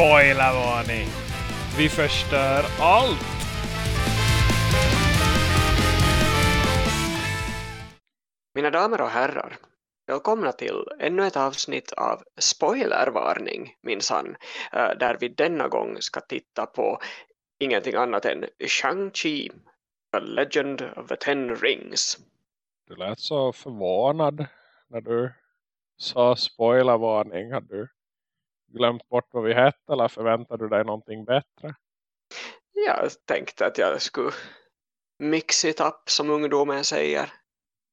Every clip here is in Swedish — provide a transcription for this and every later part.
Spoilervarning! Vi förstör allt! Mina damer och herrar, välkomna till ännu ett avsnitt av Spoilervarning, minsann, eh, där vi denna gång ska titta på ingenting annat än Shang-Chi, A Legend of the Ten Rings. Du lät så förvånad när du sa spoilervarning. Hade du glömt bort vad vi hette eller förväntade du dig någonting bättre? Jag tänkte att jag skulle mix it up som ungdomen säger.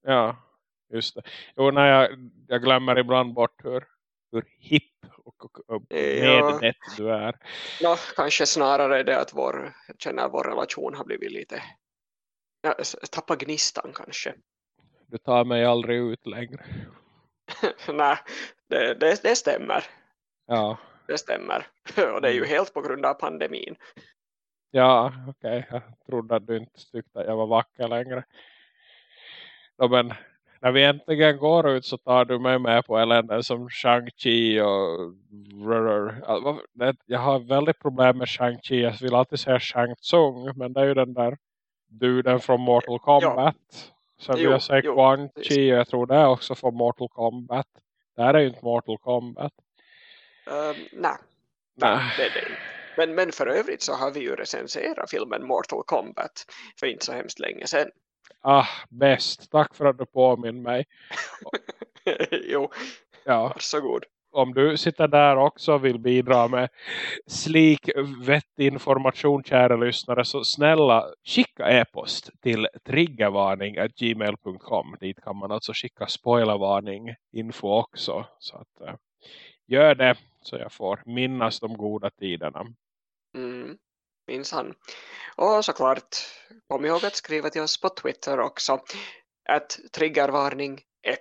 Ja, just det. Jo, när jag, jag glömmer ibland bort hur, hur hipp och, och, och Ja. medvett du är. Nå, kanske snarare det att vår, jag känner vår relation har blivit lite ja, tappa gnistan kanske. Du tar mig aldrig ut längre. Nej, det, det, det stämmer. Ja, Det stämmer. Och det är ju helt på grund av pandemin. ja okej. Jag trodde att du inte tyckte att jag var vacker längre. Ja, men när vi äntligen går ut så tar du mig med på eländen som Shang-Chi och... Jag har väldigt problem med Shang-Chi. Jag vill alltid säga Shang-Tsung. Men det är ju den där duden från Mortal Kombat. Sen vill Jo, jag säga jo, Quan precis. Chi och jag tror det är också från Mortal Kombat. Det här är ju inte Mortal Kombat. Um, nej, Nej. det är det inte. Men, men för övrigt så har vi ju recenserat filmen Mortal Kombat för inte så hemskt länge sedan. Ah, bäst. Tack för att du påminner mig. jo, Ja. varsågod. om du sitter där också och vill bidra med slik vettig information kära lyssnare så snälla skicka e-post till triggervarning.gmail.com dit kan man alltså skicka spoilervarning info också så att eh, gör det så jag får minnas de goda tiderna Mm, minsann. Och såklart, kom ihåg att skriva till oss på Twitter också. Att triggervarning 1.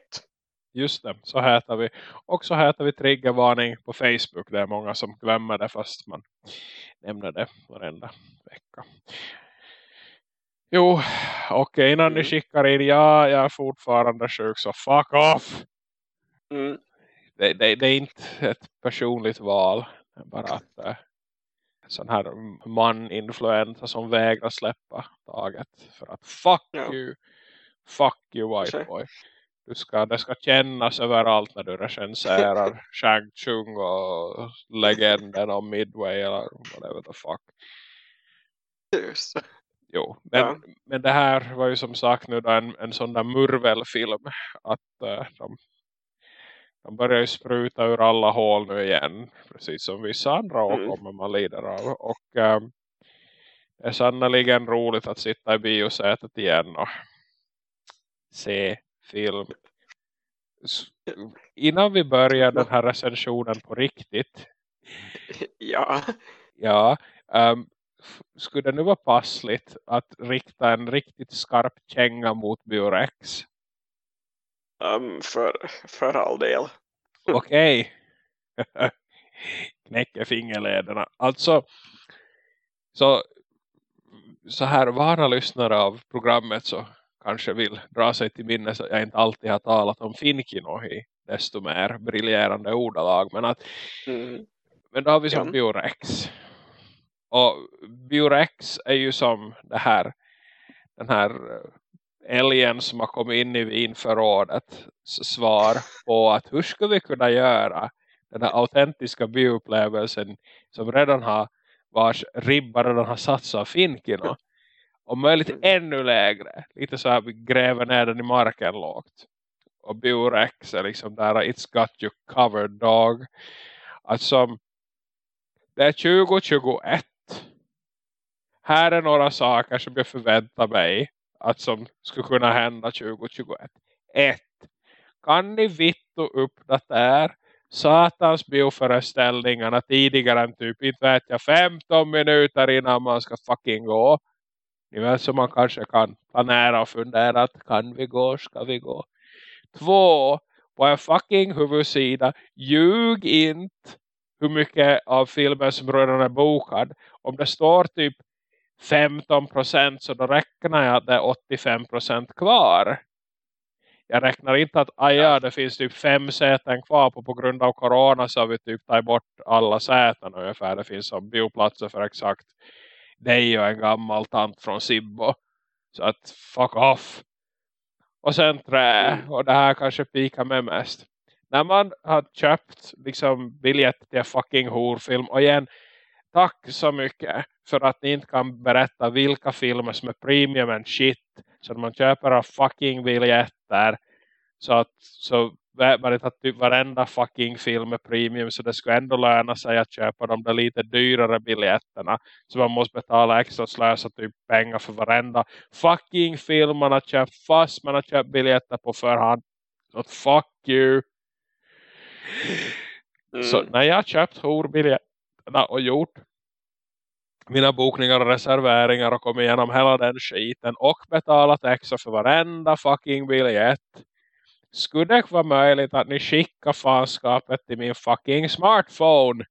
just det, så heter vi och så heter vi triggervarning på Facebook det är många som glömmer det fast man nämner det varenda vecka Jo, okej innan ni Mm. skickar in, ja, jag är fortfarande sjuk så fuck off. Mm, Det, det, det är inte ett personligt val. Bara att äh, sån här man-influensa som vägrar släppa taget. För att fuck Ja. you, fuck you white boy. Du ska, det ska kännas överallt när du recenserar Shang Tsung och legenden om Midway eller whatever the fuck. just. Jo, men, Ja. men det här var ju som sagt nu en, en sån där murvelfilm att eh, de, de börjar ju spruta ur alla hål nu igen precis som vissa andra Mm. åkommor man lider av och eh, det är sannoliken roligt att sitta i biosätet igen och se film innan vi börjar den här recensionen på riktigt Ja, Ja, f- skulle det nu vara passligt att rikta en riktigt skarp känga mot Biorex? Um, för, för all del. Okej. Knäcker fingerlederna. Alltså, så, så här vana lyssnare av programmet så kanske vill dra sig till minnes att jag inte alltid har talat om Finkino i desto mer briljerande ordalag. Men att Mm, Men då har vi som Ja. Biorex. Och Biorex är ju som det här den här eh, alien som har kommit in i vinförrådet svar på att hur ska vi kunna göra den här autentiska bioupplevelsen som redan har vars ribba redan har satts av Finkino och möjligt Mm. ännu lägre. Lite så här vi gräver ner den i marken lågt. Och Biorex är liksom där it's got you covered dog. Alltså det är 2021 här är några saker som jag förväntar mig att som skulle kunna hända 2021. 1. Kan ni vittu uppdatera satans bioföreställningarna tidigare än typ, inte vet jag, 15 minuter innan man ska fucking gå. Ni vet så man kanske kan planera och fundera att kan vi gå, ska vi gå. Två, på en fucking huvudsida, ljug inte hur mycket av filmen som redan är bokad. Om det står typ 15% så då räknar jag att det är 85% kvar. jag räknar inte att ja, det finns typ fem säten kvar på på grund av corona så har vi typ tagit bort alla säten ungefär. Det finns som bioplatser för exakt dig och en gammal tant från Sibbo. Så att fuck off. Och sen trä. Mm. Och det här kanske pikar mig mest. När man har köpt liksom biljett till fucking horfilm. Och igen, tack så mycket för att ni inte kan berätta vilka filmer som är premium and shit. Så man köper av fucking biljetter. Så att så inte att typ varenda fucking film är premium så det skulle ändå löna sig att köpa de där lite dyrare biljetterna så man måste betala extra slösa typ pengar för varenda fucking film man har köpt fast man har köpt biljetter på förhand så fuck you mm. så när jag har köpt horbiljetterna och gjort mina bokningar och reserveringar och kommit igenom hela den skiten och betalat extra för varenda fucking biljett skulle det vara möjligt att ni skickar fanskapet till min fucking smartphone?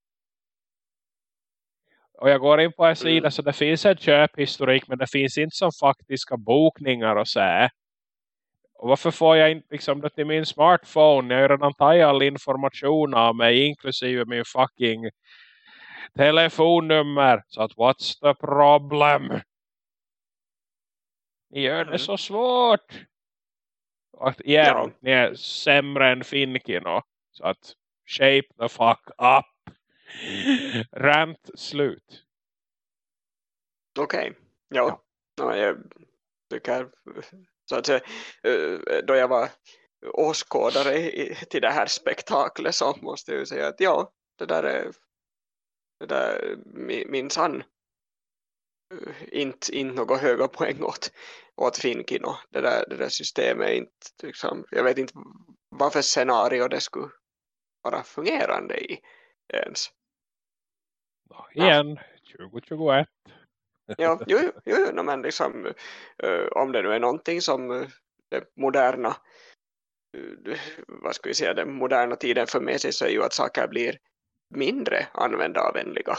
Och jag går in på en sida så det finns en köphistorik men det finns inte som faktiska bokningar och säga. Och varför får jag inte liksom det till min smartphone? Jag har redan tagit all information av mig inklusive min fucking telefonnummer. Så att what's the problem? Ni gör det mm. så svårt. Och igen, ja. ni är sämre än Finkino. Så att shape the fuck up. Rant slut. Okej, okay. ja. ja. jag tycker så att eh, då jag var åskådare till det här spektaklet så måste jag säga att ja, det där är det där minsann eh, inte, inte några höga poäng åt, åt Finkino. Det där, det där systemet är inte, liksom, jag vet inte vad för scenario det skulle vara fungerande i ens. Ja, igen, 2021. ja, jo, jo, jo no, men liksom, uh, om det nu är någonting som uh, det moderna vad ska vi säga, den moderna tiden för med sig så är ju att saker blir mindre användarvänliga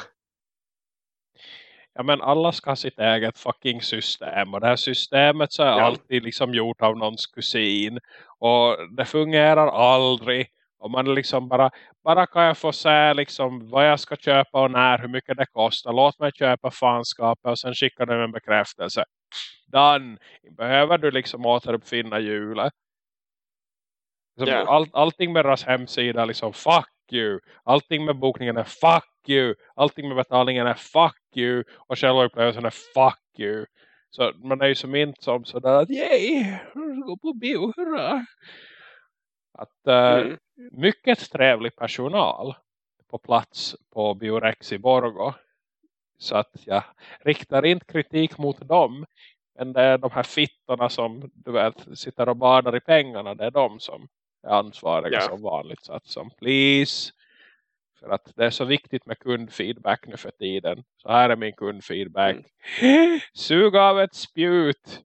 ja men alla ska ha sitt eget fucking system och det här systemet så är ja. alltid liksom gjort av någons kusin och det fungerar aldrig och man liksom bara, bara kan jag få säga liksom vad jag ska köpa och när, hur mycket det kostar. Låt mig köpa fanskapet och sen skickar du en bekräftelse. Done. Behöver du liksom återuppfinna hjulet. Liksom yeah. all, allting med deras hemsida liksom fuck you. Allting med bokningen är fuck you. Allting med betalningen är fuck you. Och själva upplevelsen är fuck you. Så man är ju som inte som sådär att yay, gå på bio, hurra. Att uh, mm. mycket trevlig personal på plats på Biorex i Borgo. Så att jag riktar inte kritik mot dem. Men det är de här fittorna som du vet sitter och badar i pengarna. Det är de som ansvariga yeah. som vanligt. Så att som please. För att det är så viktigt med kundfeedback nu för tiden. Så här är min kundfeedback. Mm. Sug av ett spjut.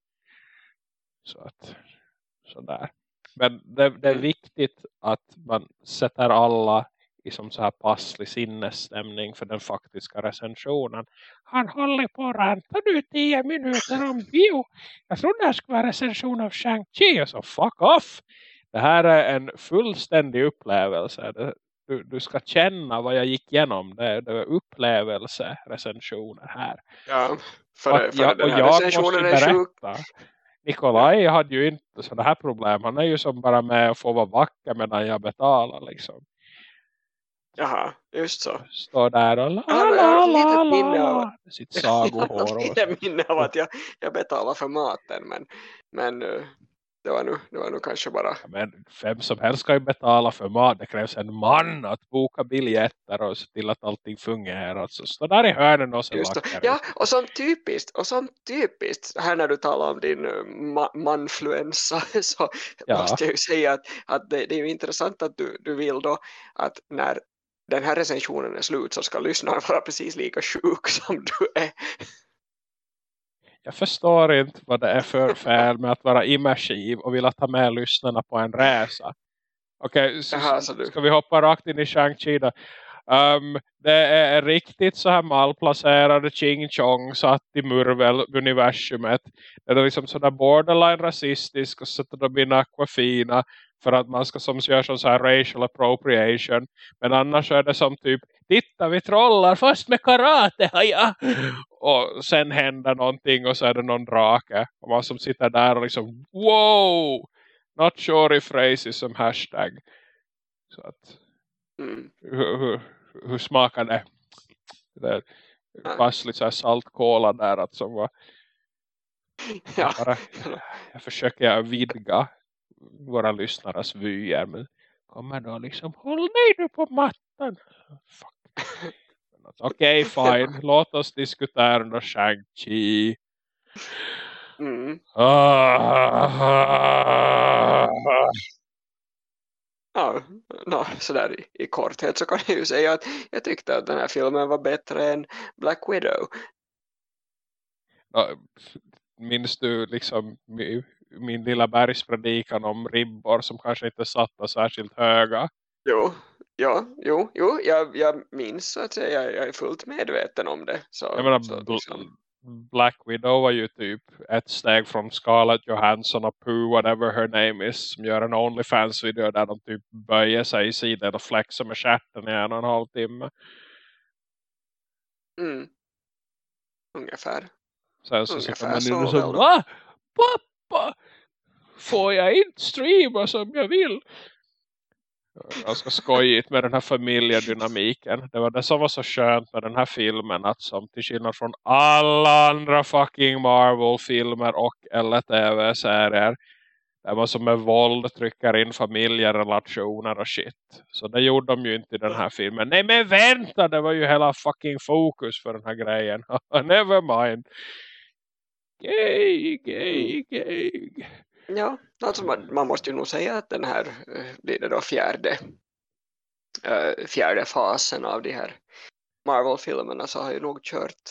Så att sådär. Men det, det, är mm. viktigt att man sätter alla i som så här passlig sinnesstämning för den faktiska recensionen. Han håller på att ranta nu tio minuter om bio. Jag trodde det skulle vara recension av Shang-Chi och så fuck off. Det här är en fullständig upplevelse. Du, du ska känna vad jag gick igenom. Det, det är upplevelse recensioner här. Ja, för, för jag, den här recensionen är sjuk. Nikolaj hade ju inte sådana här problem. Han är ju som bara med att få vara vacker medan jag betalar liksom. Jaha, just så. Står där och la la la la la. Sitt sagohår. Jag har minne av att jag, jag betalar för maten. Men, men eh, det var nu, det var nu kanske bara... Ja, men vem som helst ska ju betala för mat. Det krävs en man att boka biljetter och se till att allting fungerar. Så stå där i hörnen och så Ja, och som typiskt, och som typiskt, här när du talar om din uh, ma manfluensa så ja. måste jag ju säga att, att det, det är ju intressant att du, du vill då att när den här recensionen är slut så ska lyssnaren vara precis lika sjuk som du är jag förstår inte vad det är för fel med att vara immersiv och vilja ta med lyssnarna på en resa. Okej, okay, ska vi hoppa rakt in i Shang-Chi? Um, det är riktigt så här malplacerade Ching Chong satt i Murvel-universumet. Det är liksom sådär borderline rasistisk och sätter de in aquafina för att man ska som göra sån så här racial appropriation. Men annars är det som typ, titta vi trollar först med karate, ja. Och sen händer någonting och så är det någon drake. Och man som sitter där och liksom, wow! Not sure if racism hashtag. Så att, Mm. hur, hur, hur smakar det? Det fanns lite så här saltkola där att som var Ja. bara, jag försöker vidga våra lyssnares vyer men kommer då liksom håll dig nu på mattan fuck okej fine låt oss diskutera Shang-Chi. Mm. ah, Ja, no, sådär i, i korthet så kan jag ju säga att jag tyckte att den här filmen var bättre än Black Widow. Ja, minns du liksom min, lilla bergspredikan om ribbor som kanske inte satta särskilt höga? Jo, ja, jo, jo jag, jag minns att säga, jag är fullt medveten om det. Så, jag menar så liksom, Black Widow var ju typ ett steg från Scarlett Johansson och Pooh, whatever her name is, som gör en OnlyFans-video där de typ böjer sig i sidan och flexar med stjärten i en och en halv timme. mm, ungefär. Sen så Ungefär sitter man så så, då. va? Pappa! Får jag inte streama som jag vill? Ganska skojigt med den här familjedynamiken. Det var det som var så skönt med den här filmen. Att som till skillnad från alla andra fucking Marvel-filmer och eller tv-serier. Där man som med våld trycker in familjerelationer och shit. Så det gjorde de ju inte i den här filmen. Nej men vänta, det var ju hela fucking fokus för den här grejen. Never mind. Gay, gay, gay. Ja, alltså man, man måste ju nog säga att den här eh, blir det då fjärde, eh, fjärde fasen av de här Marvel-filmerna så har ju nog kört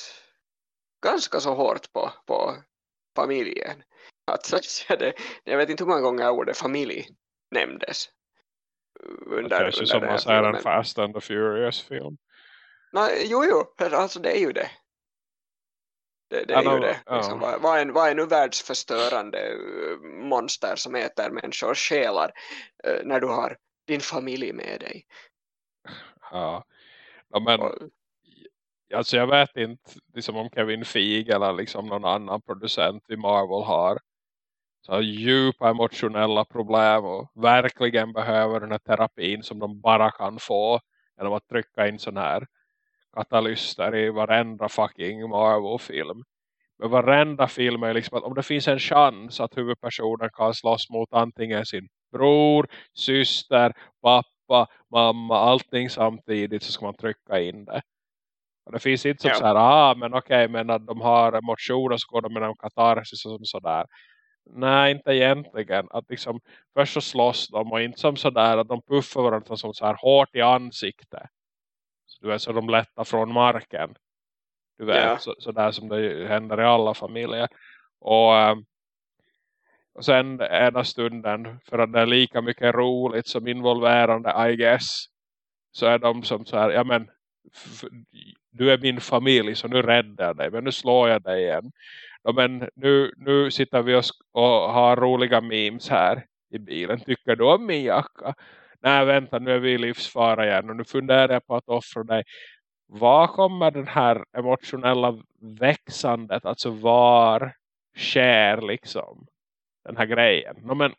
ganska så hårt på, på familjen. Att, så att det, jag vet inte hur många gånger ordet familj nämndes Det under, känns ju som man säger en. Fast and the Furious film. Nej, jo, jo, alltså det är ju det. Det, det Ja, är ju de- det. ja. Liksom, vad, vad, är, vad är nu världsförstörande eh, monster som äter människors själar eh, när du har din familj med dig? Ja. ja men Och, alltså jag vet inte liksom om Kevin Feige eller liksom någon annan producent i Marvel har så djupa emotionella problem och verkligen behöver den här terapin som de bara kan få genom att trycka in sån här katalyster i varenda fucking Marvel-film. Men varenda film är liksom att om det finns en chans att huvudpersonen kan slåss mot antingen sin bror, syster, pappa, mamma, allting samtidigt så ska man trycka in det. Och det finns inte som Ja. så här, ah men okej, men att de har emotioner så går de med en katarsis och sådär. Nej, inte egentligen. Att liksom, först så slåss de och inte som sådär att de puffar varandra som så här hårt i ansiktet. Du vet, så de lättar från marken. Du vet, Ja. så, så där som det händer i alla familjer. Och, ehm, och sen ena stunden, för att det är lika mycket roligt som involverande, I guess. Så är de som så här, ja men, du är min familj så nu räddar jag dig, men nu slår jag dig igen. Ja, men nu, nu sitter vi och, och har roliga memes här i bilen. Tycker du om min jacka? Nej, vänta, nu är vi i livsfara igen och nu funderar jag på att offra dig. Var kommer den här emotionella växandet, alltså var sker liksom den här grejen? No, men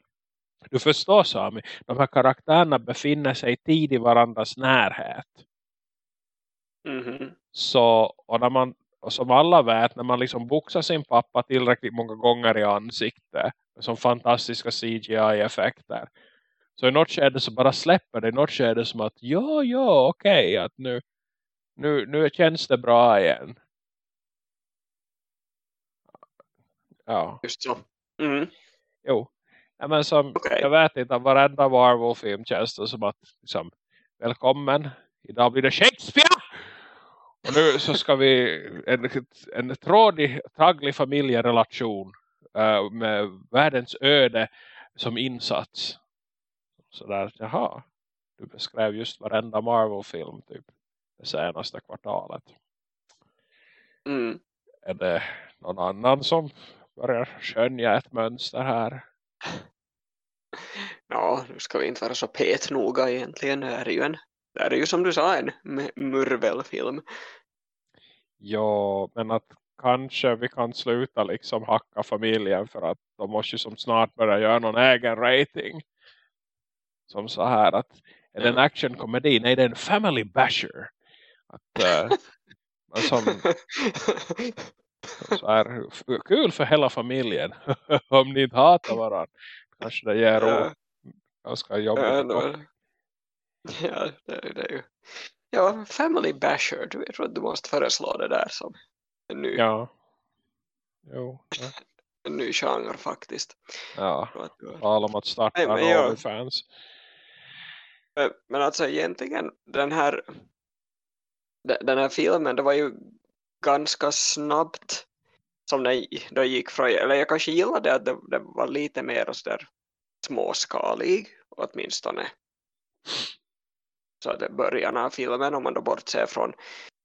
du förstår Sami, de här karaktärerna befinner sig tid i varandras närhet. mhm. Så, och när man, och som alla vet, när man liksom boxar sin pappa tillräckligt många gånger i ansiktet, med som fantastiska CGI-effekter. Så i något skede så bara släpper det, i något skede som att, ja, ja, okej, att nu, nu, nu känns det bra igen. Ja, Just så. Mm. jo. Ja, men som, Okej. jag vet inte, varenda Marvel-film känns det som att, liksom, välkommen, idag blir det Shakespeare! Och nu så ska vi en, en trådig, tragglig familjerelation eh, med världens öde som insats. Så där, jaha, du beskrev just varenda Marvel-film typ. det senaste kvartalet. Mm. Är det någon annan som börjar skönja ett mönster här? Ja, nu ska vi inte vara så petnoga egentligen. Det är ju, en, det är ju som du sa en murvelfilm. Ja, men att kanske vi kan sluta liksom hacka familjen för att de måste ju som snart börja göra någon egen rating. Som så här att är det en actionkomedi? Nej, det är en family basher. Att, uh, som, så här, kul för hela familjen. Om ni inte hatar varandra. Kanske det ger ja. ganska jobbigt. Ja, no. ja det, det är ju. Ja, family basher. Du vet att du måste föreslå det där som en ny. Ja. Jo. Ja. En ny genre faktiskt. Ja. Tala om att starta Nej, fans. Eh, men alltså egentligen den här den här filmen det var ju ganska snabbt som den då gick från, eller jag kanske gillade att det, det var lite mer så där småskalig åtminstone. Så att det början av filmen om man då bortser från,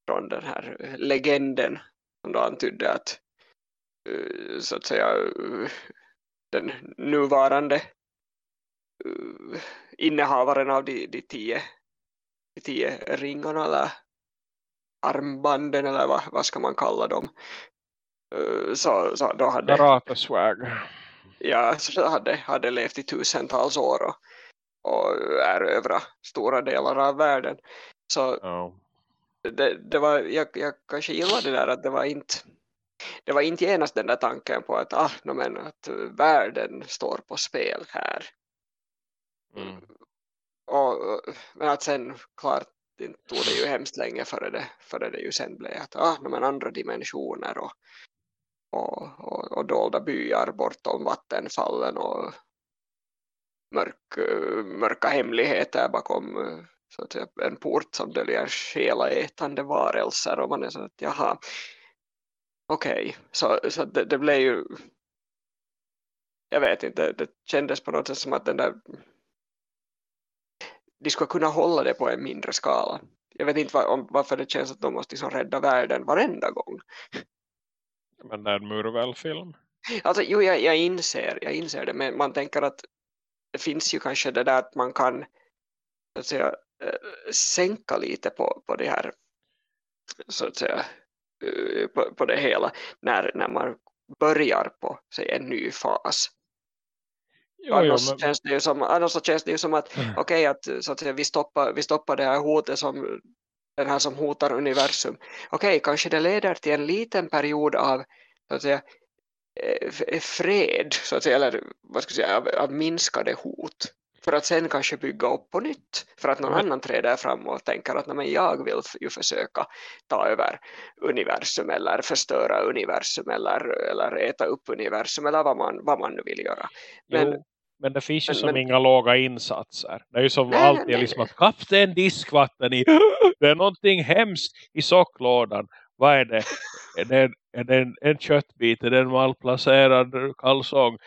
från den här legenden som då antydde att eh, så att säga eh, den nuvarande innehavaren av de, de, tio, de tio ringarna eller armbanden eller vad, vad ska man kalla dem? Uh, så, så då hade Karateswag ja, så hade, hade levt i tusentals år och, och erövra stora delar av världen. Så oh. det, det var, jag, jag kanske gillade det där att det var inte det var inte genast den där tanken på att, ah, no, men, att världen står på spel här Mm. Och, men att sen klart det tog det ju hemskt länge före det, före det ju sen blev att ah, men andra dimensioner och, och, och, och dolda byar bortom vattenfallen och mörk, mörka hemligheter bakom så att säga, en port som döljer själaätande varelser och man är så att jaha okej, okay. så, så det, det blev ju jag vet inte, det kändes på något sätt som att den där de skulle kunna hålla det på en mindre skala. Jag vet inte var, om, varför det känns att de måste liksom rädda världen varenda gång. Men det är en Murvel-film. Alltså, jo, jag, jag, inser, jag inser det. Men man tänker att det finns ju kanske det där att man kan att säga, äh, sänka lite på, på det här så att säga äh, på, på det hela när, när man börjar på sig en ny fas Jo, annars, jo, men... känns det ju som, annars så känns det ju som att mm. okej okay, att, så att vi, stoppar, vi stoppar det här hotet som den här som hotar universum. Okej, okay, kanske det leder till en liten period av så att säga, eh, fred så att säga, eller vad ska jag säga, av, av minskade hot för att sen kanske bygga upp på nytt för att någon mm. annan träder fram och tänker att men jag vill ju försöka ta över universum eller förstöra universum eller, eller äta upp universum eller vad man, vad man nu vill göra. Men, jo, men det finns ju men, som men, inga låga insatser. Det är ju som nej, alltid nej, liksom nej. att kapten diskvatten i det är någonting hemskt i socklådan. Vad är det? Är det, är det en, en köttbit? Är det en malplacerad kalsong?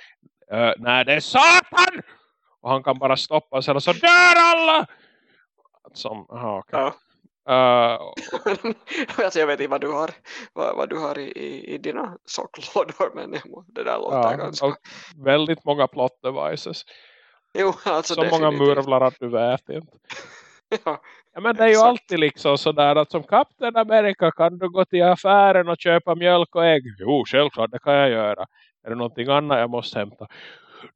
Uh, nej, det är satan! Och han kan bara stoppa sig och så dör alla! Som, aha, okay. ja. Uh, alltså jag vet inte vad du har, vad, vad du har i, i, i dina socklådor men det där låter ja, ganska... Väldigt många plot devices. Jo, alltså Så många murvlar att du vet inte. ja, ja, men det är ju exakt. alltid liksom sådär att som Kapten Amerika kan du gå till affären och köpa mjölk och ägg. Jo, självklart det kan jag göra. Är det någonting annat jag måste hämta?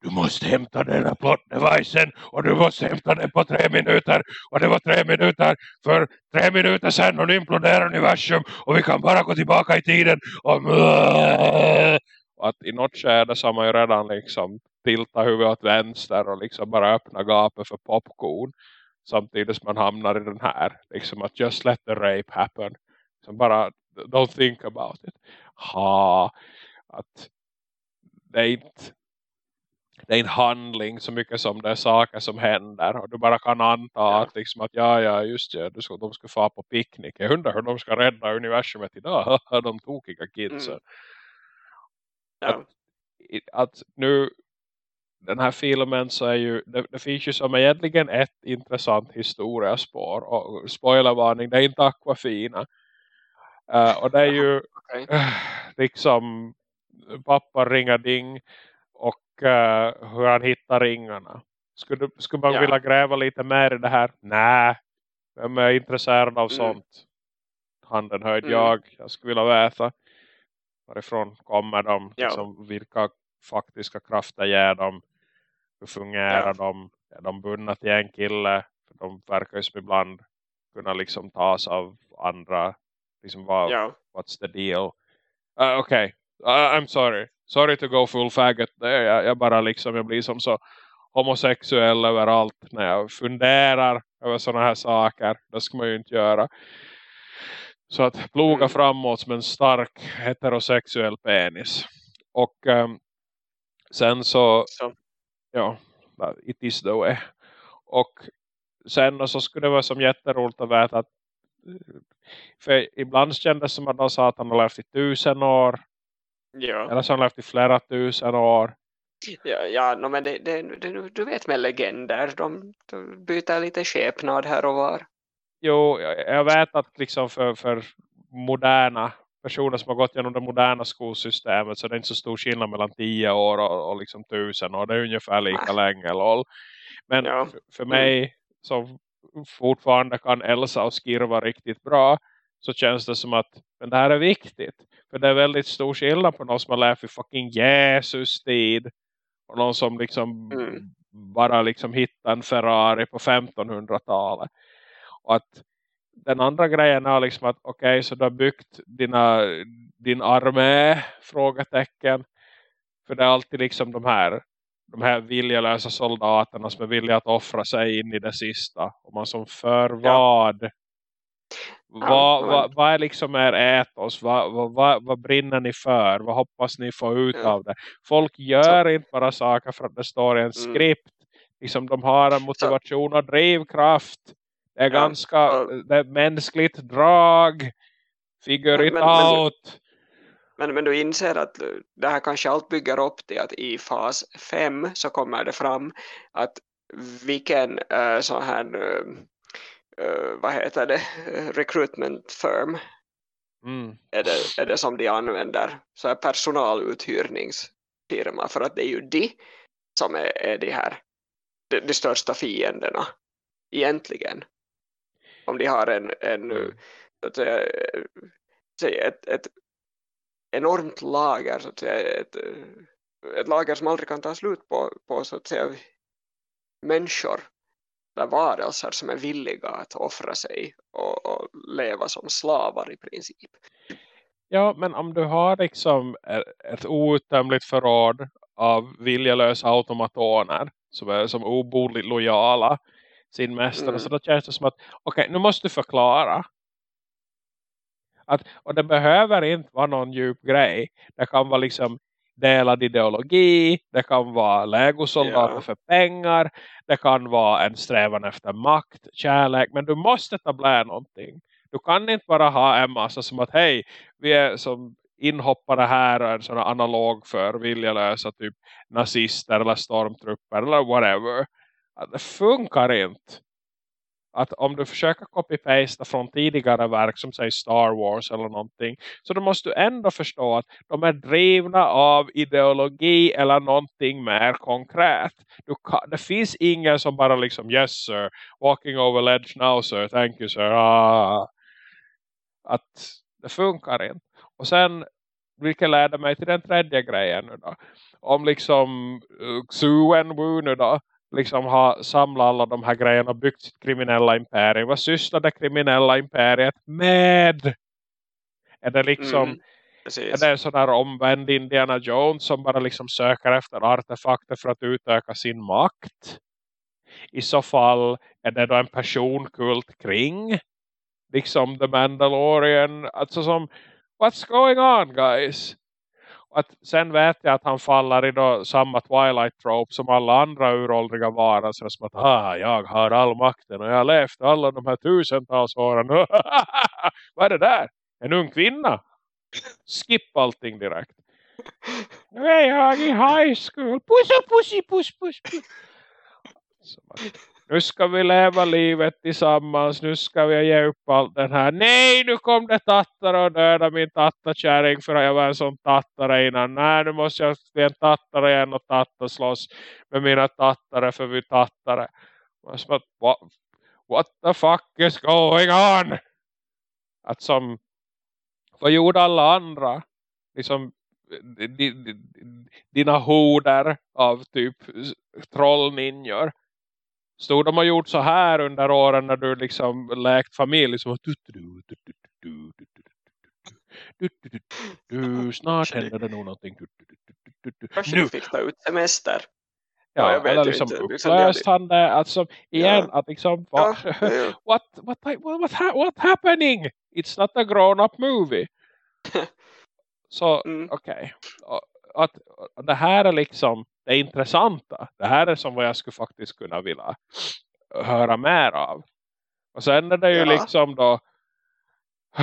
Du måste hämta den här plot-devicen och du måste hämta den på tre minuter. Och det var tre minuter för tre minuter sedan och nu imploderar universum och vi kan bara gå tillbaka i tiden och att i något skede så har man ju redan liksom tilta huvudet åt vänster och liksom bara öppna gapet för popcorn samtidigt som man hamnar i den här liksom att just let the rape happen. Som bara don't think about it. Ha att det är inte det är en handling så mycket som det är saker som händer och du bara kan anta ja. att, liksom att ja, ja just det, du ska, de ska få på picknick jag undrar hur de ska rädda universumet idag de tokiga kidsen mm. ja. att, att nu den här filmen så är ju, det, det finns ju som egentligen ett intressant historiaspår och spoilervarning, det är inte Aquafina uh, och det är ju okay. liksom pappa ringa ding uh, hur han hittar ringarna skulle, skulle man ja. vilja gräva lite mer i det här? Nej, vem är intresserad av mm. sånt? Handen höjd mm. jag, jag skulle vilja veta varifrån kommer de, ja. liksom, vilka faktiska krafter ger de hur fungerar ja. de? Är de bundna till en kille? För de verkar ju som ibland kunna liksom tas av andra. Liksom vad, ja. what's the deal? Uh, Okej, okay. uh, I'm sorry. Sorry to go full faggot. Jag, jag bara liksom, jag blir som så homosexuell överallt när jag funderar över sådana här saker. Det ska man ju inte göra. Så att ploga mm. framåt som en stark heterosexuell penis. Och um, sen så, så, ja, it is the way. Och sen så skulle det vara som jätteroligt att veta att för ibland kändes det som att de sa att han har levt i tusen år. Ja. Eller så har han levt i flera tusen år. Ja, ja no, men det, det, det, du vet med legender, de, de byter lite skepnad här och var. Jo, jag vet att liksom för, för moderna personer som har gått genom det moderna skolsystemet så det är inte så stor skillnad mellan tio år och, och liksom tusen år. Det är ungefär lika ah. länge, lol. Men ja. för, för mig mm. som fortfarande kan Elsa och Skirva riktigt bra så känns det som att men det här är viktigt. För det är väldigt stor skillnad på någon som har lärt fucking Jesus tid och någon som liksom mm. bara liksom hittar en Ferrari på 1500-talet. Och att den andra grejen är liksom att okej okay, så du har byggt dina, din armé frågetecken. För det är alltid liksom de här de här viljelösa soldaterna som är villiga att offra sig in i det sista. Och man som för vad? Ja. Vad, vad, vad är liksom er etos? Vad, vad, vad brinner ni för? Vad hoppas ni få ut ja. av det? Folk gör så. inte bara saker för att det står i en mm. skript. Liksom de har en motivation och drivkraft. Det är ja. ganska det är mänskligt drag. Figure it men, out. Men, men du inser att det här kanske allt bygger upp till att i fas 5 så kommer det fram att vilken uh, sån här uh, uh, vad heter det recruitment firm mm. är, det, är det som de använder så här personaluthyrningsfirma för att det är ju de som är, är de här de, de största fienderna egentligen om de har en, en mm. så att säga, ett, ett enormt lager så att säga, ett, ett lager som aldrig kan ta slut på, på så att säga människor där varelser som är villiga att offra sig och, och, leva som slavar i princip. Ja, men om du har liksom ett outtömligt förråd av viljelösa automatoner som är som obodligt lojala sin mästare mm. så då känns det som att okej, okay, nu måste du förklara att, och det behöver inte vara någon djup grej. Det kan vara liksom delad ideologi. Det kan vara legosoldater ja. för pengar. Det kan vara en strävan efter makt, kärlek. Men du måste etablera någonting. Du kan inte bara ha en massa som att hej, vi är som inhoppare här och en sån analog för viljelösa typ nazister eller stormtrupper eller whatever. Det funkar inte att om du försöker copy-pasta från tidigare verk som säger Star Wars eller någonting så då måste du ändå förstå att de är drivna av ideologi eller någonting mer konkret. Du kan, det finns ingen som bara liksom yes sir, walking over ledge now sir, thank you sir. Ah. Att det funkar inte. Och sen vilket lärde mig till den tredje grejen nu då. Om liksom uh, Xuen Wu nu då liksom har samlat alla de här grejerna och byggt sitt kriminella imperium. Vad sysslar det kriminella imperiet med? Är det liksom mm, är det en sån där omvänd Indiana Jones som bara liksom söker efter artefakter för att utöka sin makt? I så fall är det då en personkult kring liksom The Mandalorian. Alltså som, what's going on guys? Att sen vet jag att han faller i då samma Twilight trope som alla andra uråldriga varelser som att ah, jag har all makten och jag har levt alla de här tusentals åren. Vad är det där? En ung kvinna? Skip allting direkt. Nu är jag i high school. Puss och pussy, puss, puss, puss. Nu ska vi leva livet tillsammans. Nu ska vi ge upp allt den här. Nej, nu kom det tattare och döda min tattarkärring för att jag var en sån tattare innan. Nej, nu måste jag bli en tattare igen och tatta slåss med mina tattare för vi tattare. Att, what, what the fuck is going on? Att som, vad gjorde alla andra? Liksom, dina horder av typ trollninjor Stod de och gjort så här under åren när du liksom läkt familj som du snart händer det nog någonting. Kanske du fick ta ut semester. Ja, ja eller liksom upplöst han det. Alltså, igen, ja. att liksom, ja, ja, what, what, what, what, what happening? It's not a grown-up movie. Så, mm. okej. Okay. Att, att det här är liksom det intressanta. Det här är som vad jag skulle faktiskt kunna vilja höra mer av. Och sen är det ju ja. liksom då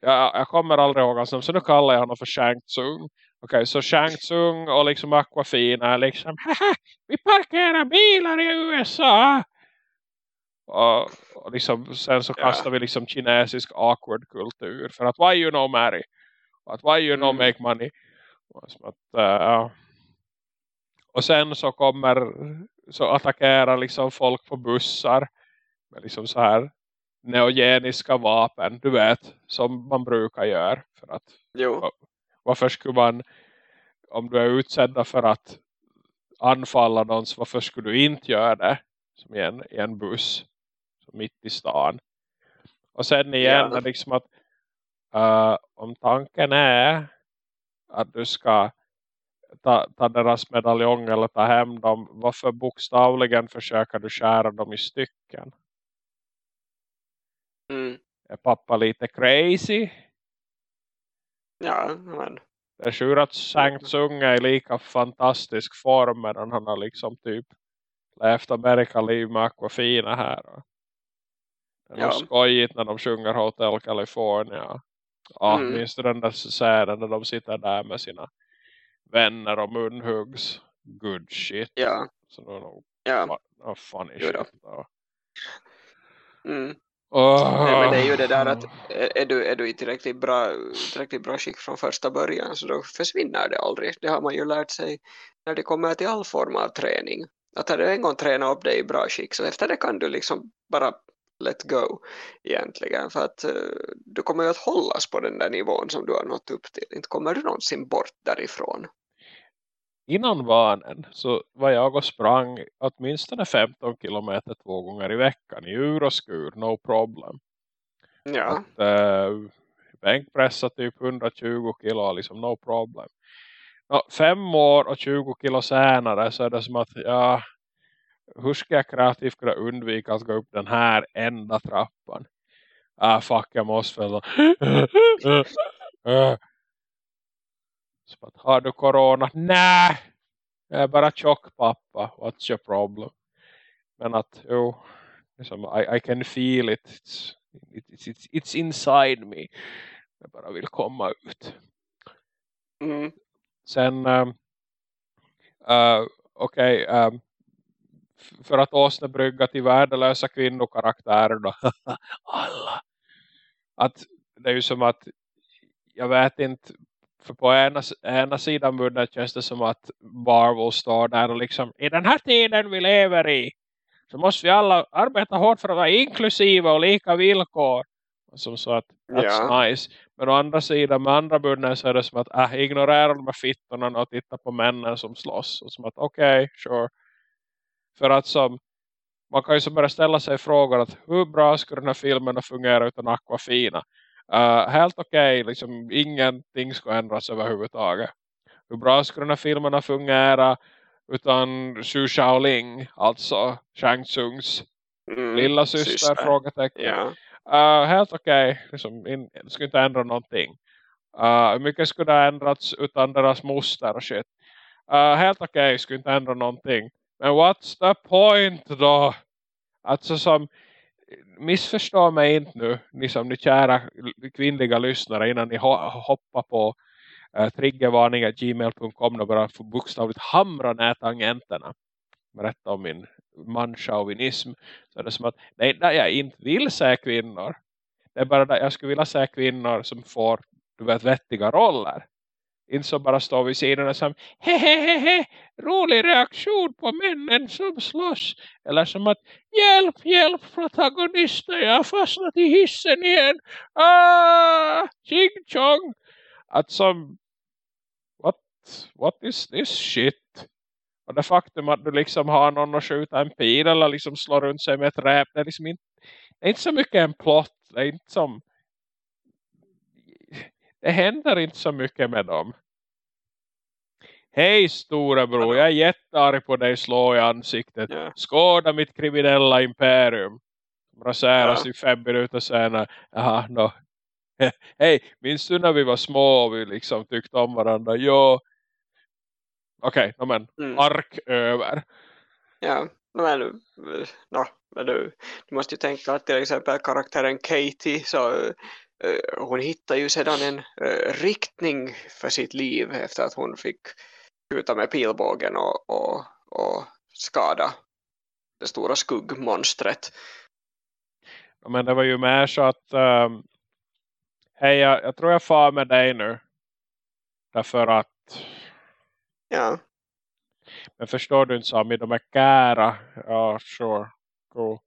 ja, jag kommer aldrig ihåg honom, så nu kallar jag honom för Shang Tsung. Okej, okay, så Shang Tsung och liksom Aquafina liksom, vi parkerar bilar i USA. Och, och liksom, sen så kastar vi liksom kinesisk awkward kultur. För att why you know marry? Att why you know mm. make money? Och, att, uh, och sen så kommer så attackerar liksom folk på bussar med liksom så här neogeniska vapen, du vet, som man brukar göra för att jo. varför skulle man om du är utsedda för att anfalla någon, varför skulle du inte göra det som i en, i en buss som mitt i stan och sen igen ja. liksom att uh, om tanken är att du ska ta, ta deras medaljong eller ta hem dem. Varför bokstavligen försöker du skära dem i stycken? Mm. Är pappa lite crazy? Ja, men... Det är sure att Shang Tsung är i lika fantastisk form medan han har liksom typ levt Amerika-liv med Aquafina här. Det är ja. skojigt när de sjunger Hotel California. Ja, mm. minns du den där scenen när de sitter där med sina vänner och munhuggs. Good shit. Ja. Så då är nog ja. Oh, funny shit. Då. Mm. Oh. Nej, men det är ju det där att är du, är du i tillräckligt bra, tillräckligt bra skick från första början så då försvinner det aldrig. Det har man ju lärt sig när det kommer till all form av träning. Att har du en gång tränat upp dig i bra skick så efter det kan du liksom bara let go egentligen för att uh, du kommer ju att hållas på den där nivån som du har nått upp till. Inte kommer du någonsin bort därifrån innan vanen så var jag och sprang åtminstone 15 kilometer två gånger i veckan i ur och skur, no problem. Ja. Att, äh, bänkpressa typ 120 kilo, liksom no problem. No, fem år och 20 kilo senare så är det som att ja, hur ska jag kreativt kunna undvika att gå upp den här enda trappan? Ah, fuck, jag måste väl Så att, har du corona? Nej! Jag är bara tjock pappa. What's your problem? Men att, jo. Liksom, I, I can feel it. It's, it's, it's, it's inside me. Jag bara vill komma ut. Mm. Sen, um, uh, okej. Okay, um, för att åsnebrygga till värdelösa kvinnokaraktärer då. Alla. Att det är ju som att jag vet inte för på ena, ena sidan munnen känns det som att Marvel står där och liksom i den här tiden vi lever i så måste vi alla arbeta hårt för att vara inklusiva och lika villkor. Som så att that's ja. nice. Men å andra sidan med andra munnen så är det som att äh, ignorera de här fittorna och titta på männen som slåss. Och som att okej, okay, sure. För att som man kan ju så börja ställa sig frågan att hur bra skulle den här filmen fungera utan Aquafina? Uh, helt okej, okay, liksom ingenting ska ändras överhuvudtaget. Hur bra skulle den här filmerna fungera utan Xu Xiaoling, alltså Shang Tsungs mm, lilla syster, syster. frågetecken. Ja. Uh, helt okej, okay. liksom, in, skulle inte ändra någonting. Uh, mycket skulle det ändrats utan deras moster och shit. Uh, helt okej, okay, skulle inte ändra någonting. Men what's the point då? Alltså som missförstå mig inte nu, ni som ni kära kvinnliga lyssnare innan ni hoppar på eh, uh, triggervarning gmail.com och bara får bokstavligt hamra nätangenterna berätta om min manchauvinism så är som att nej, där jag inte vill se kvinnor. Det är bara att jag skulle vilja se kvinnor som får du vet, vettiga roller inte så bara stå vid sidan och som hehehehe, rolig reaktion på männen som slåss. Eller som att hjälp, hjälp protagonister, jag har fastnat i hissen igen. Ah, ching chong. Att som, what, what is this shit? Och det faktum att du liksom har någon att skjuta en pil eller liksom slå runt sig med ett räp. Det är liksom inte, det är inte så mycket en plott. Det är inte som det händer inte så mycket med dem. Hej storebror, jag är jättearg på dig slå i ansiktet. Ja. Skåda mitt kriminella imperium. Raseras Ja. i fem minuter senare. Jaha, no. Hej, minns du när vi var små och vi liksom tyckte om varandra? Jo. Okej, okay, men Mm. ark över. Ja, men, no, men du, du måste ju tänka att till exempel karaktären Katie så hon hittar ju sedan en eh, riktning för sitt liv efter att hon fick skjuta med pilbågen och, och, och skada det stora skuggmonstret. Men det var ju mer så att um, hej, jag, jag tror jag far med dig nu. Därför att Ja, men förstår du inte Sami, de är kära. Ja, sure. Cool.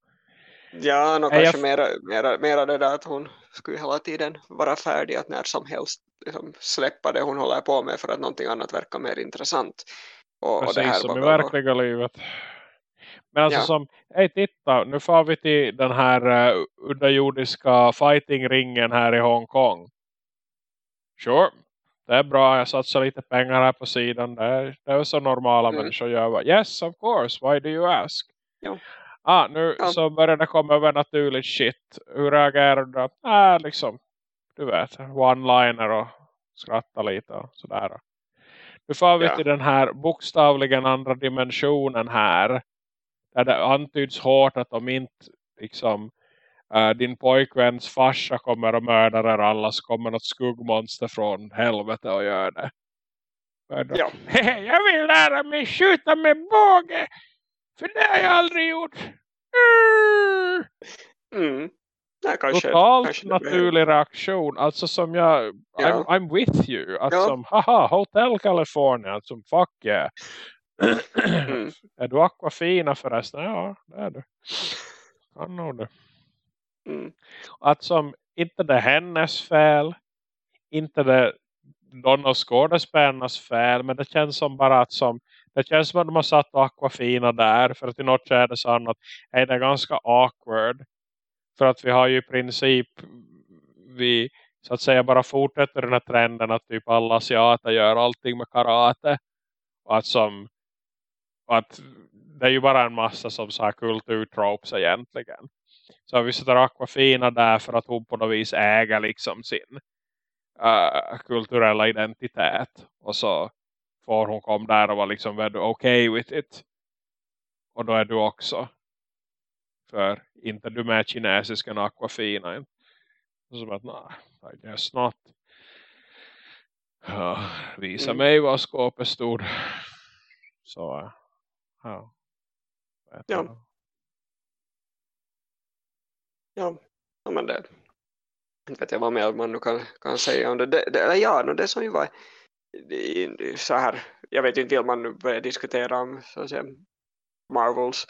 Ja no, Nej, jag kanske mera, mera, mera det där att hon skulle hela tiden vara färdig att när som helst liksom, släppa det hon håller på med för att någonting annat verkar mer intressant. Och, och det här Precis som i väl då- verkliga livet. Men alltså Ja. som, hej titta, nu får vi till den här uh, underjordiska fightingringen här i Hongkong. Sure, det är bra, jag satsar lite pengar här på sidan. Det är, det är så normala Mm. människor gör. Yes, of course, why do you ask? Ja. Ah, nu Ja. så börjar det komma över naturligt shit. Hur reagerar du då? Ah, liksom, du vet, one-liner och skratta lite och sådär. Nu får vi Ja. till den här bokstavligen andra dimensionen här. Där det antyds hårt att om inte liksom äh, din pojkväns farsa kommer och mördar er alla så kommer något skuggmonster från helvete och gör det. Då, Ja. "Hehe, jag vill lära mig skjuta med båge. För det har jag aldrig gjort. Mm. Nej, kanske, Totalt kanske naturlig reaktion. Alltså som jag, Ja. I'm, I'm with you. Alltså Ja. som, haha, Hotel California. Alltså fuck yeah. Mm. är du Aquafina förresten? Ja, det är du. Han nog det. Mm. Att som, inte det är hennes fel. Inte det någon av skådespelarnas fel. Men det känns som bara att som, det känns som att de har satt Aquafina där. För att i något skede sa han att hey, det är ganska awkward. För att vi har ju i princip vi så att säga bara fortsätter den här trenden att typ alla asiater gör allting med karate. Och att som och att det är ju bara en massa som så här kulturtropes egentligen. Så vi sätter Aquafina där för att hon på något vis äger liksom sin uh, kulturella identitet. Och så får hon komma där och vara liksom är du okay with it. Och då är du också. För inte du med kinesiskan Aquafina. Som att nej, I guess not. Ja, visa Mm. mig vad skåpet stod. Så ja. Ja. Ja, ja, men det inte vet jag vad mer man nu kan, kan säga om det. det, det ja, no, det som ju var så här, jag vet inte, om man nu diskutera om så att säga, Marvels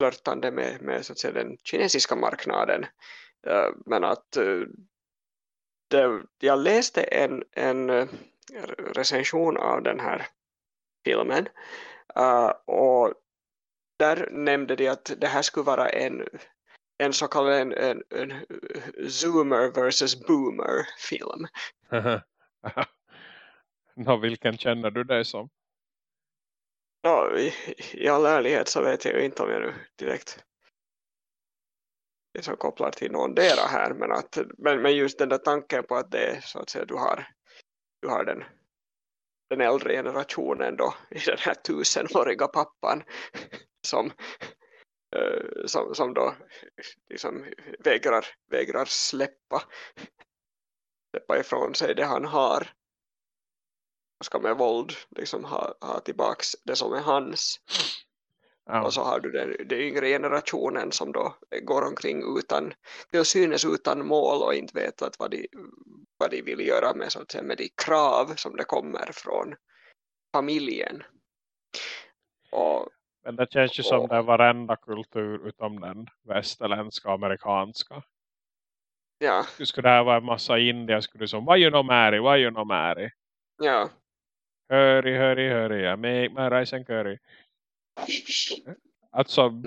flörtande med, med så att säga, den kinesiska marknaden. Eh, men att eh, det, jag läste en, en eh, recension av den här filmen och där nämnde de att det här skulle vara en en så kallad en, en, en zoomer versus boomer film. no, vilken känner du dig som? Ja, i, I all ärlighet så vet jag ju inte om jag nu direkt är kopplar till någon dera här men, att, men, men just den där tanken på att det är så att säga du har, du har den, den äldre generationen då i den här tusenåriga pappan som, eh, som, som då liksom vägrar, vägrar släppa släppa ifrån sig det han har ska med våld liksom ha, ha tillbaks det som är hans. Ja. Och så har du den, den yngre generationen som då går omkring utan, till synes utan mål och inte vet att vad, de, vad de vill göra med, så att säga, med de krav som det kommer från familjen. Och, Men det känns ju som och- det är varenda kultur utom den västerländska och amerikanska. ja, Skulle det här vara en massa indier skulle det som, vad gör de Mary, vad gör de Mary? ja. Hurry, hurry, hurry, I make my rice and curry. Alltså,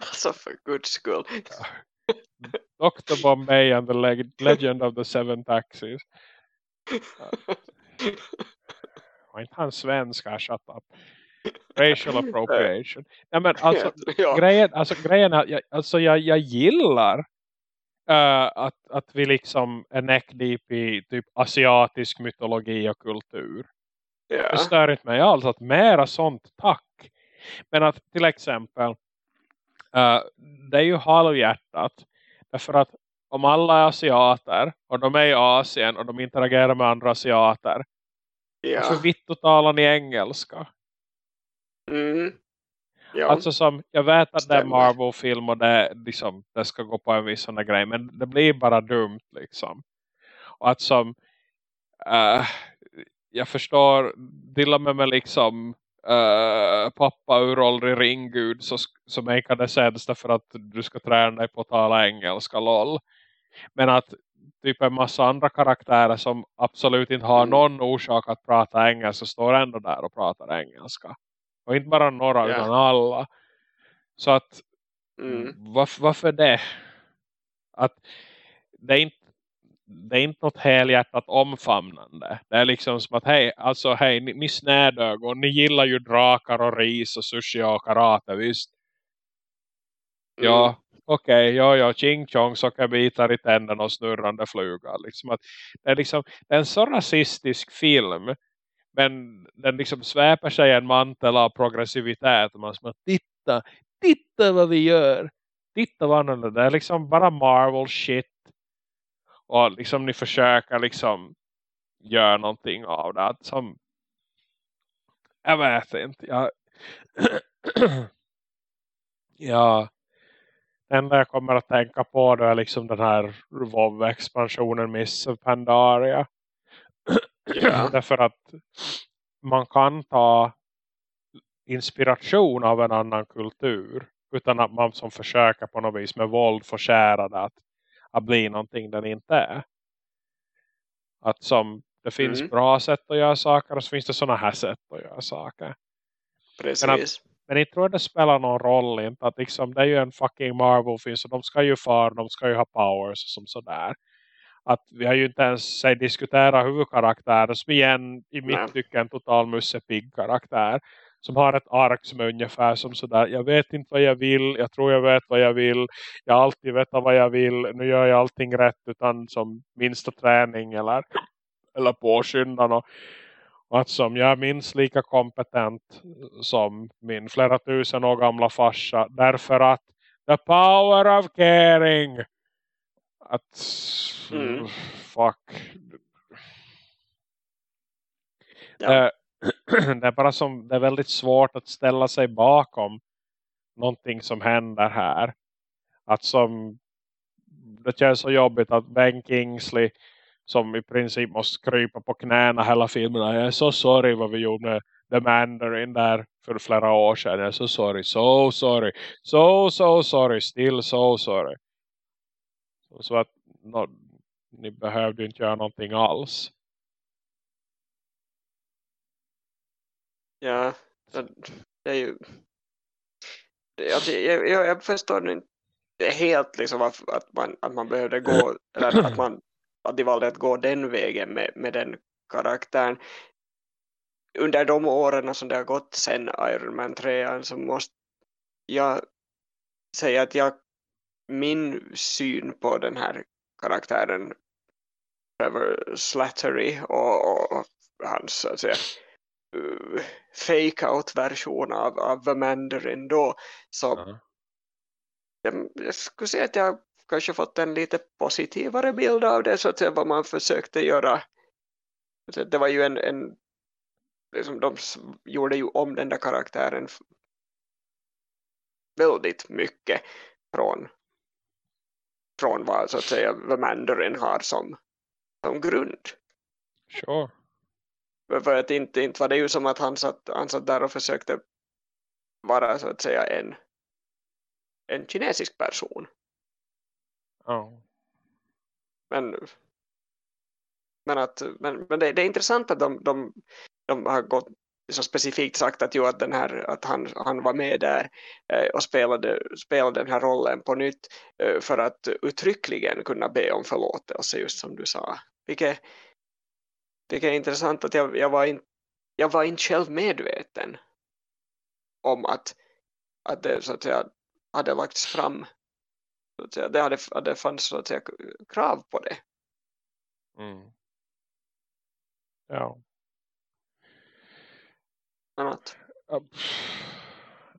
Alltså för guds skull. Dr. Bombay and the leg Legend of the Seven Taxis. Var inte han svenska? Shut up. Racial appropriation. Nej, men alltså, ja. grejen, alltså, grejen är alltså, jag, jag gillar eh, att, att vi liksom är neck deep i typ asiatisk mytologi och kultur. Det ja. stör inte mig alls att mera sånt, tack. Men att till exempel eh, det är ju halvhjärtat. Därför att om alla är asiater och de är i Asien och de interagerar med andra asiater. ja. Varför vitt och talar ni engelska? Mm. Ja. Alltså som, jag vet att det är Stämmer. Marvel-film och det, liksom, det ska gå på en viss sån grej. Men det blir bara dumt liksom. Och att som, eh, jag förstår, till och med med liksom eh, pappa uråldrig ringgud så, så make det sense därför att du ska träna dig på att tala engelska, lol. Men att typ en massa andra karaktärer som absolut inte har Mm. någon orsak att prata engelska står ändå där och pratar engelska. Och inte bara några Ja. utan alla. Så att mm. varför, varför det? Att det är inte det är inte något helhjärtat omfamnande. Det är liksom som att hej, alltså hej, ni, ni snädögon, ni gillar ju drakar och ris och sushi och karate, visst? Ja, Mm. okej, ja, ja, ching chong, sockerbitar i tänderna och snurrande fluga. Liksom att det, är liksom, det är en så rasistisk film. Men den liksom sväper sig en mantel av progressivitet. Och man som titta, titta vad vi gör. Titta vad annorlunda. Det är liksom bara Marvel shit. Och liksom ni försöker liksom göra någonting av det. Som, jag vet inte. Jag, ja, det enda jag kommer att tänka på då är liksom den här WoW-expansionen Miss of Pandaria. Ja. Därför att man kan ta inspiration av en annan kultur utan att man som försöker på något vis med våld få skära det att, att bli någonting den inte är. Att som det finns Mm. bra sätt att göra saker och så finns det sådana här sätt att göra saker. Precis. Men jag tror det spelar någon roll inte. Att liksom, det är ju en fucking Marvel-film så de ska ju fara, de ska ju ha powers som sådär. Att vi har ju inte ens säg, diskuterat huvudkaraktären som igen i mitt Nej. tycke en total mussepigg karaktär. Som har ett ark som är ungefär som sådär. Jag vet inte vad jag vill. Jag tror jag vet vad jag vill. Jag har alltid vetat vad jag vill. Nu gör jag allting rätt utan som minsta träning eller, eller påskyndan. Och, och att som jag är minst lika kompetent som min flera tusen år gamla farsa. Därför att the power of caring. Att Mm. fuck. Ja. Det, det är bara som det är väldigt svårt att ställa sig bakom någonting som händer här. Att som det känns så jobbigt att Ben Kingsley som i princip måste krypa på knäna hela filmen. Jag är så sorry vad vi gjorde med The Mandarin där för flera år sedan. Jag är så sorry, so sorry, so so sorry, still so sorry. Så att no, ni behövde inte göra någonting alls. Ja, det är ju... Alltså, jag, jag, jag förstår inte helt liksom att, att, man, att man behövde gå, eller att, man, att de valde att gå den vägen med, med den karaktären. Under de åren som det har gått sen Iron Man 3 så måste jag säga att jag, min syn på den här karaktären Trevor Slattery och, och, hans så att säga, uh, fake-out-version av, av The Mandarin då så Ja. jag, jag skulle säga att jag kanske fått en lite positivare bild av det så att säga vad man försökte göra det var ju en, en liksom de gjorde ju om den där karaktären väldigt mycket från från vad så att säga The Mandarin har som, som grund. Sure. För att inte, inte var det ju som att han satt, han satt där och försökte vara så att säga en, en kinesisk person. Oh. Men, men, att, men, men det, det, är intressant att de, de, de har gått liksom specifikt sagt att, jo, att, den här, att han, han var med där eh, och spelade, spelade den här rollen på nytt eh, för att uttryckligen kunna be om förlåtelse just som du sa. Vilket, vilket är intressant att jag, jag, var in, jag var inte själv medveten om att, att det så att säga hade lagts fram så att säga, det hade, hade fanns så att säga krav på det. Mm. Ja annat?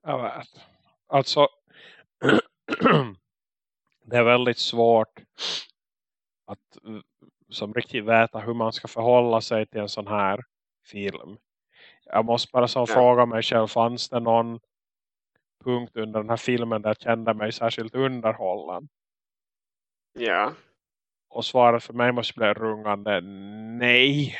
Jag vet. Alltså det är väldigt svårt att som riktigt veta hur man ska förhålla sig till en sån här film. Jag måste bara så fråga mig själv, fanns det någon punkt under den här filmen där jag kände mig särskilt underhållen? Ja. Och svaret för mig måste bli rungande nej.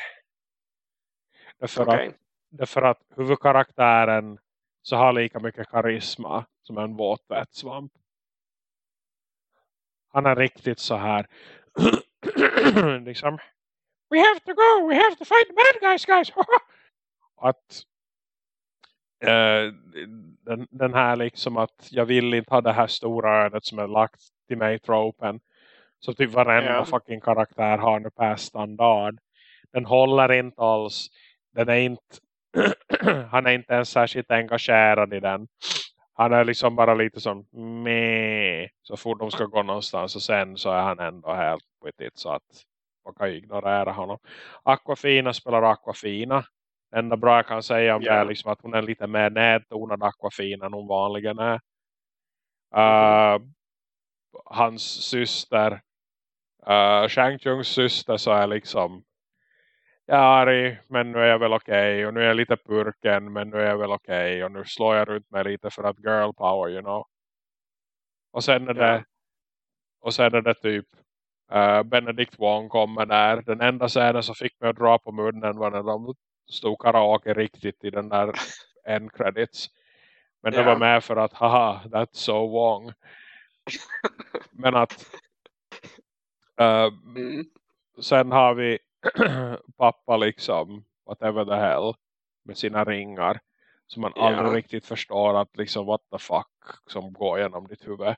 Därför okay. att Därför att huvudkaraktären så har lika mycket karisma som en våtvättsvamp. Han är riktigt så här liksom We have to go, we have to fight the bad guys guys. att uh, den, den, här liksom att jag vill inte ha det här stora ödet som är lagt till mig tropen. Så typ varenda yeah. fucking karaktär har nu per standard. Den håller inte alls. Den är inte han är inte ens särskilt engagerad i den. Han är liksom bara lite som meh. Så fort de ska gå någonstans och sen så är han ändå helt it. Så att man kan ignorera honom. Aquafina spelar Aquafina. Det enda bra jag kan säga om yeah. det är liksom att hon är lite mer nedtonad Aquafina än hon vanligen är. Uh. Hans syster uh, Shang Chungs syster så är liksom jag är arg men nu är jag väl okej okay. och nu är jag lite purken men nu är jag väl okej okay. och nu slår jag runt mig lite för att girl power you know. Och sen är det och sen är det typ uh, Benedict Wong kommer där den enda scenen som fick mig att dra på munnen var när de stod karaoke riktigt i den där end credits. Men det var med för att haha that's so Wong. Men att uh, mm. sen har vi pappa liksom whatever the hell med sina ringar som man yeah. aldrig riktigt förstår att liksom what the fuck som går genom ditt huvud.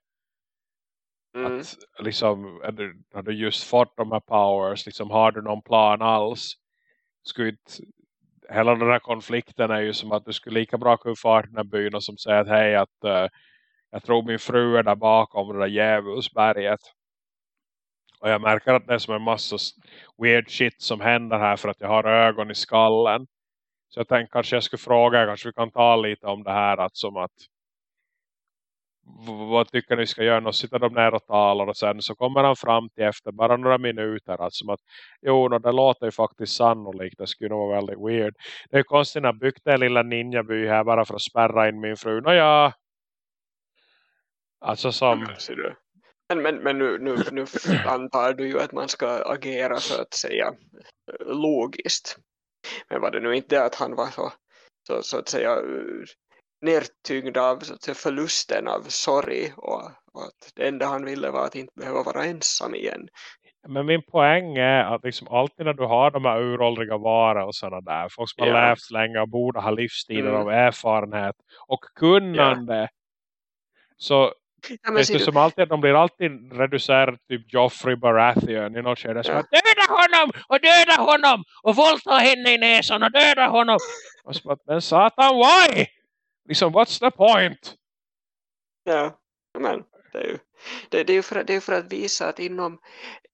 Mm. Att liksom är du, har du just fått de här powers liksom har du någon plan alls skulle inte, hela den här konflikten är ju som att du skulle lika bra kunna till den här byn och som säger att hej att uh, jag tror min fru är där bakom det där djävulsberget och jag märker att det är som en massa weird shit som händer här för att jag har ögon i skallen. Så jag tänkte kanske jag skulle fråga, kanske vi kan ta lite om det här. Att som att, vad tycker ni ska göra? Och sitter de ner och talar och sen så kommer han fram till efter bara några minuter. Att som att, jo no, det låter ju faktiskt sannolikt. Det skulle nog vara väldigt weird. Det är ju konstigt när jag byggt en lilla ninjaby här bara för att spärra in min fru. Nåja. Alltså som... Men, men, men nu, nu, nu antar du ju att man ska agera så att säga logiskt. Men var det nu inte att han var så, så, så att säga nertyngd av så att säga, förlusten av sorg och, och, att det enda han ville var att inte behöva vara ensam igen. Men min poäng är att liksom alltid när du har de här uråldriga varelserna där, folk som har levt länge och borde ha livstider mm. av erfarenhet och kunnande ja. så Ja, men det som alltid, de blir alltid reducerade typ Joffrey Baratheon i något skede. Ja. Att, döda honom och döda honom och våldta henne i näsan och döda honom. Och så, men satan, why? Liksom, what's the point? Ja, men det är ju, det, det är för, det är för att visa att inom,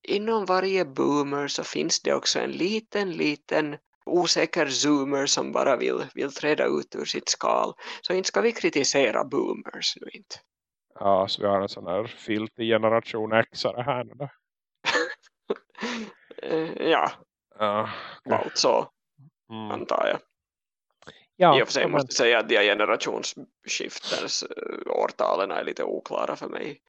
inom varje boomer så finns det också en liten, liten osäker zoomer som bara vill, vill träda ut ur sitt skal. Så inte ska vi kritisera boomers nu inte. Ja, så vi har en sån här filtig generation X här nu Ja. Ja, valt så, mm. antar jag. ja I och för sig men- måste säga att de här eh, årtalen är lite oklara för mig.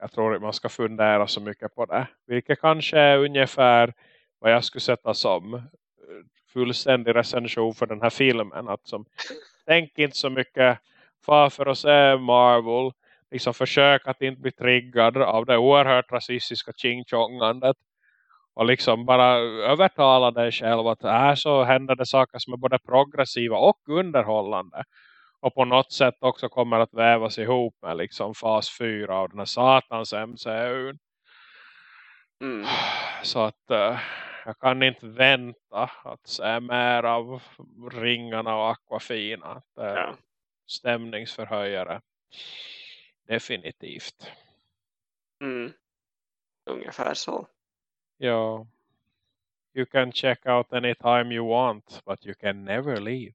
jag tror att man ska fundera så mycket på det. Vilket kanske är ungefär vad jag skulle sätta som eh, fullständig recension för den här filmen. Att som, tänk inte så mycket far för att se Marvel. Liksom försök att inte bli triggad av det oerhört rasistiska ching-chongandet. Och liksom bara övertala dig själv att här så händer det saker som är både progressiva och underhållande. Och på något sätt också kommer att vävas ihop med liksom fas 4 av den här satans MCU. Mm. Så att eh, jag kan inte vänta att se mer av ringarna och Aquafina. Det är Ja. stämningsförhöjare. Definitivt. Mm. Ungefär så. Ja. You can check out anytime you want. But you can never leave.